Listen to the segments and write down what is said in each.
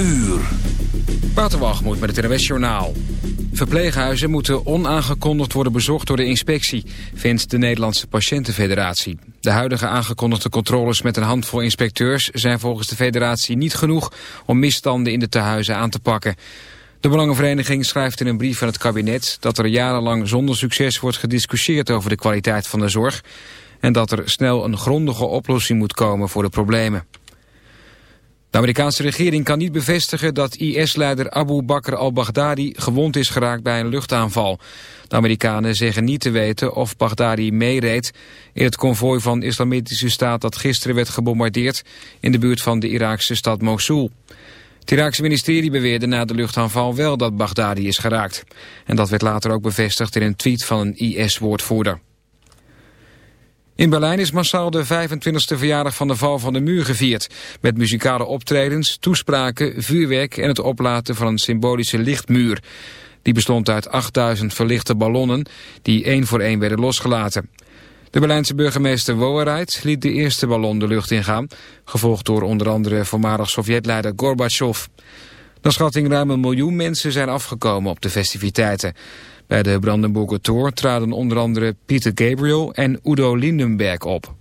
uur. Waterwalgemoed met het NWS Journaal. Verpleeghuizen moeten onaangekondigd worden bezocht door de inspectie, vindt de Nederlandse Patiëntenfederatie. De huidige aangekondigde controles met een handvol inspecteurs zijn volgens de federatie niet genoeg om misstanden in de tehuizen aan te pakken. De Belangenvereniging schrijft in een brief aan het kabinet dat er jarenlang zonder succes wordt gediscussieerd over de kwaliteit van de zorg en dat er snel een grondige oplossing moet komen voor de problemen. De Amerikaanse regering kan niet bevestigen dat IS-leider Abu Bakr al-Baghdadi gewond is geraakt bij een luchtaanval. De Amerikanen zeggen niet te weten of Baghdadi meereed in het konvooi van islamitische staat dat gisteren werd gebombardeerd in de buurt van de Iraakse stad Mosul. Het Iraakse ministerie beweerde na de luchtaanval wel dat Baghdadi is geraakt. En dat werd later ook bevestigd in een tweet van een IS-woordvoerder. In Berlijn is massaal de 25e verjaardag van de val van de muur gevierd. Met muzikale optredens, toespraken, vuurwerk en het oplaten van een symbolische lichtmuur. Die bestond uit 8000 verlichte ballonnen die één voor één werden losgelaten. De Berlijnse burgemeester Wowereit liet de eerste ballon de lucht ingaan, gevolgd door onder andere voormalig Sovjetleider Gorbachev. Naar schatting ruim een miljoen mensen zijn afgekomen op de festiviteiten. Bij de Brandenburger Tor traden onder andere Pieter Gabriel en Udo Lindenberg op.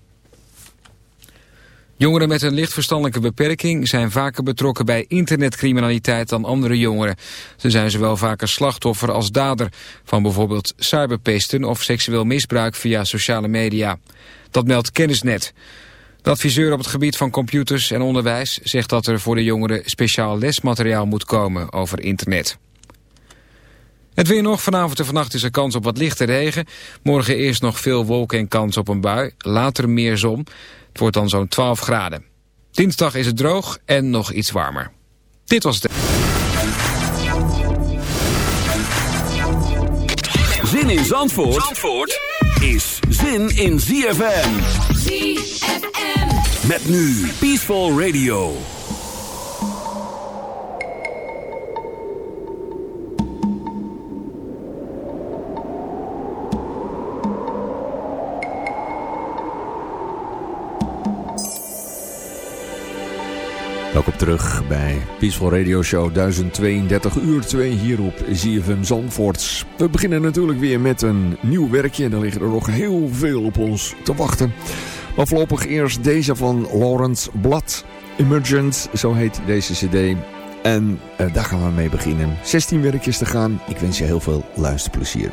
Jongeren met een licht verstandelijke beperking zijn vaker betrokken bij internetcriminaliteit dan andere jongeren. Ze zijn zowel vaker slachtoffer als dader van bijvoorbeeld cyberpesten of seksueel misbruik via sociale media. Dat meldt Kennisnet. De adviseur op het gebied van computers en onderwijs zegt dat er voor de jongeren speciaal lesmateriaal moet komen over internet. Het weer nog. Vanavond en vannacht is er kans op wat lichte regen. Morgen eerst nog veel wolken en kans op een bui. Later meer zon. Het wordt dan zo'n 12 graden. Dinsdag is het droog en nog iets warmer. Dit was de... Zin in Zandvoort, Zandvoort is zin in ZFM. ZFM. Met nu Peaceful Radio. Welkom terug bij Peaceful Radio Show 1032 uur 2 hier op ZFM Zandvoort. We beginnen natuurlijk weer met een nieuw werkje en er liggen er nog heel veel op ons te wachten. Maar voorlopig eerst deze van Lawrence Blad. Emergent, zo heet deze cd. En uh, daar gaan we mee beginnen. 16 werkjes te gaan. Ik wens je heel veel luisterplezier.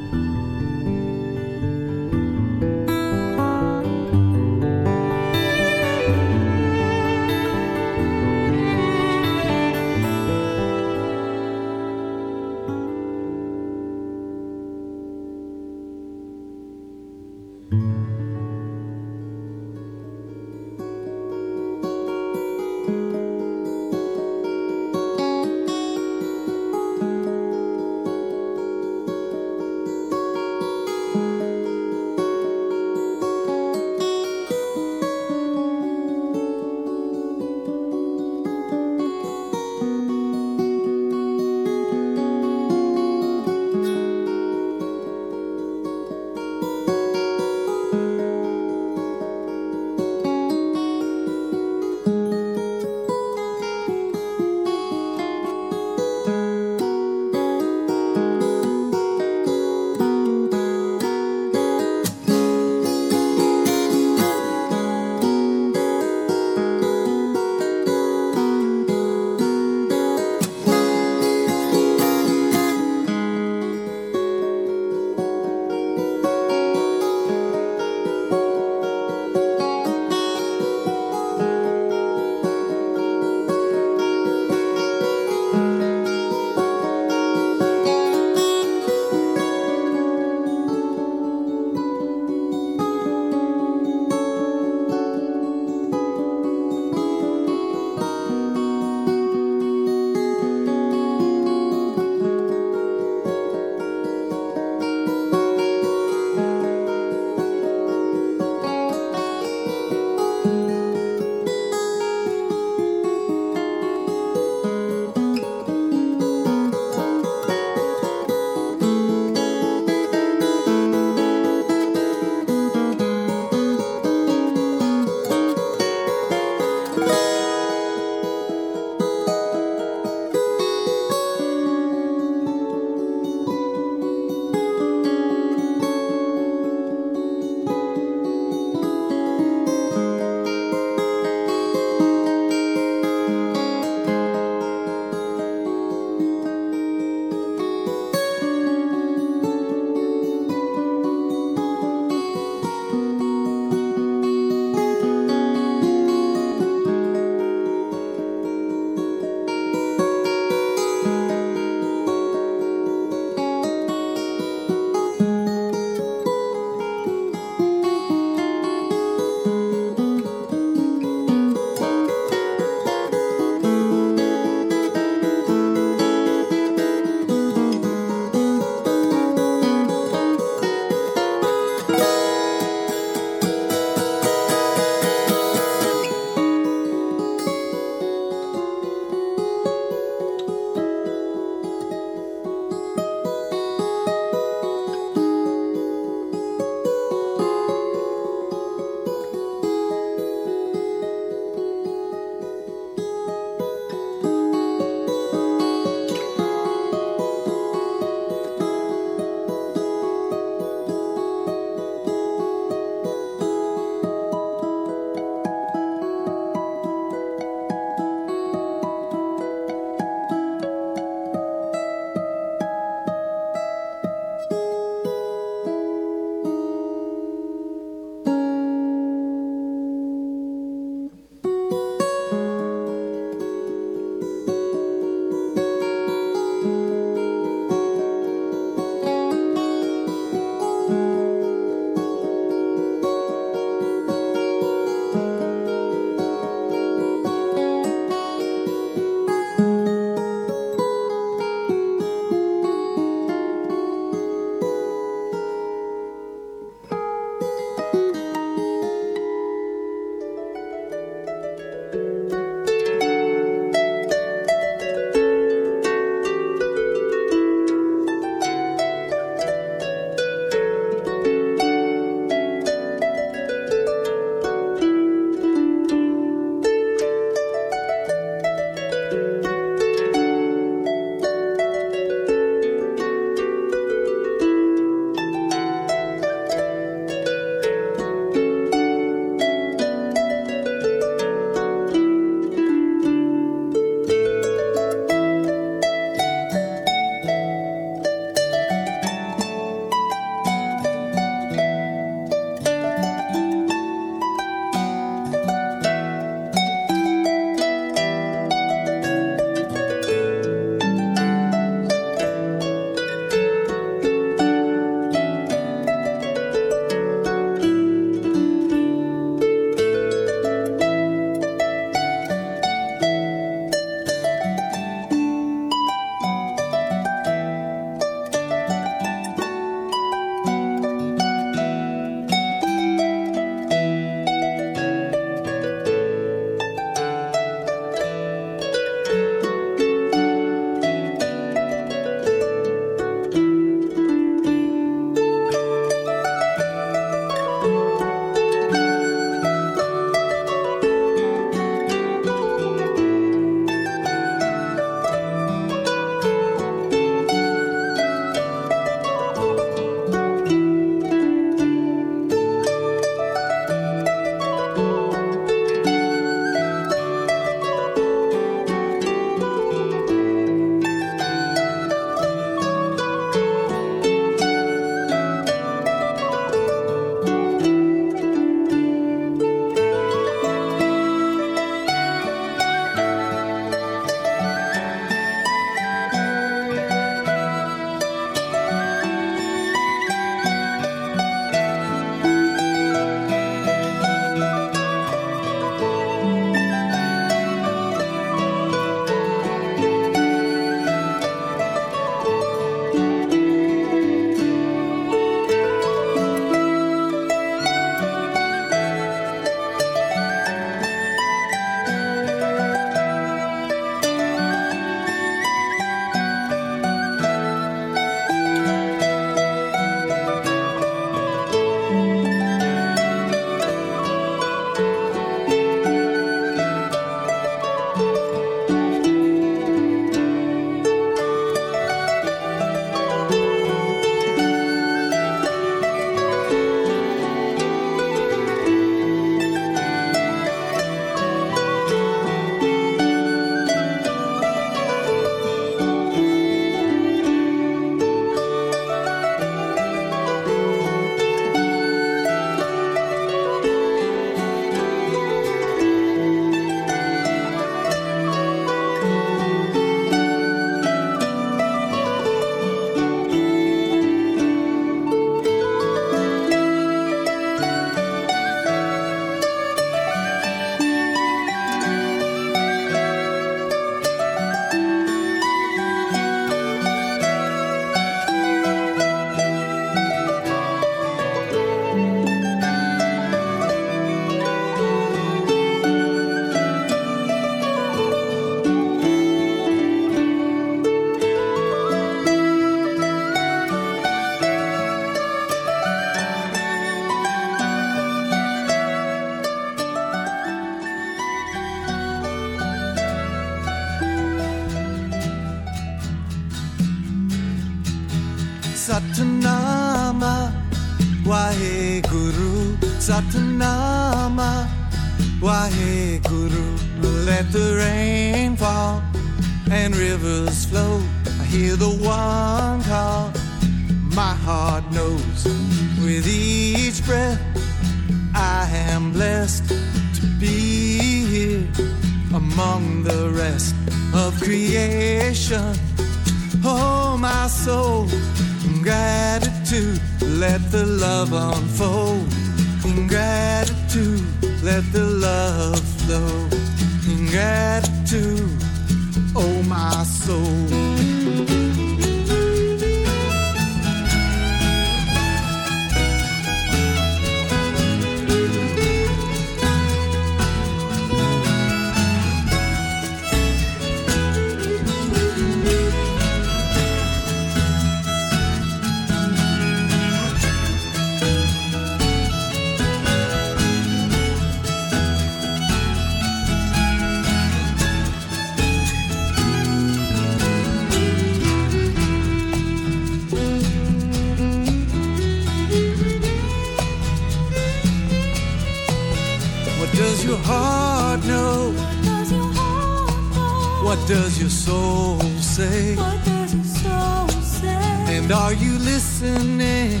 Listening?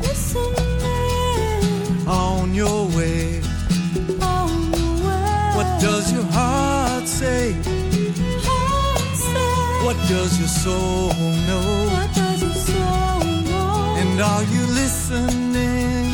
Listening on your way. On your way. What does your heart say? Heart say. What does your soul know? What does your soul know? And are you listening? Listening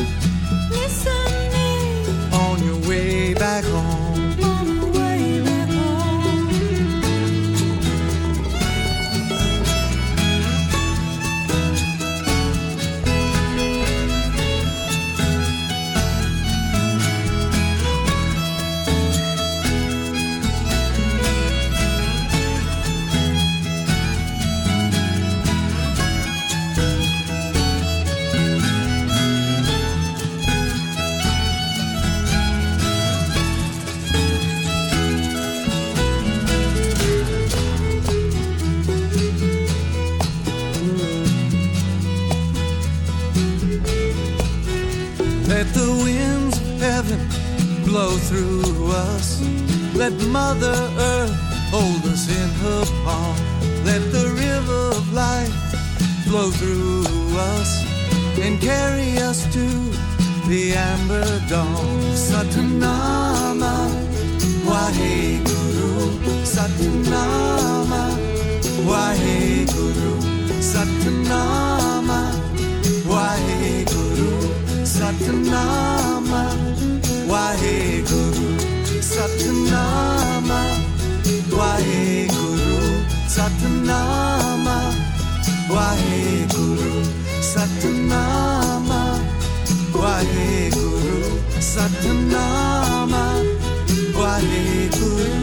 through us. Let Mother Earth hold us in her palm. Let the river of life flow through us and carry us to the amber dawn. Satanama, Wahe Guru, Satanama, Wahe Guru, Satanama, Wahe Guru, Satanama. Waheguru ਸਤਨਾਮਾ ਵਾਹਿਗੁਰੂ ਸਤਨਾਮਾ ਵਾਹਿਗੁਰੂ ਸਤਨਾਮਾ ਵਾਹਿਗੁਰੂ ਸਤਨਾਮਾ ਵਾਹਿਗੁਰੂ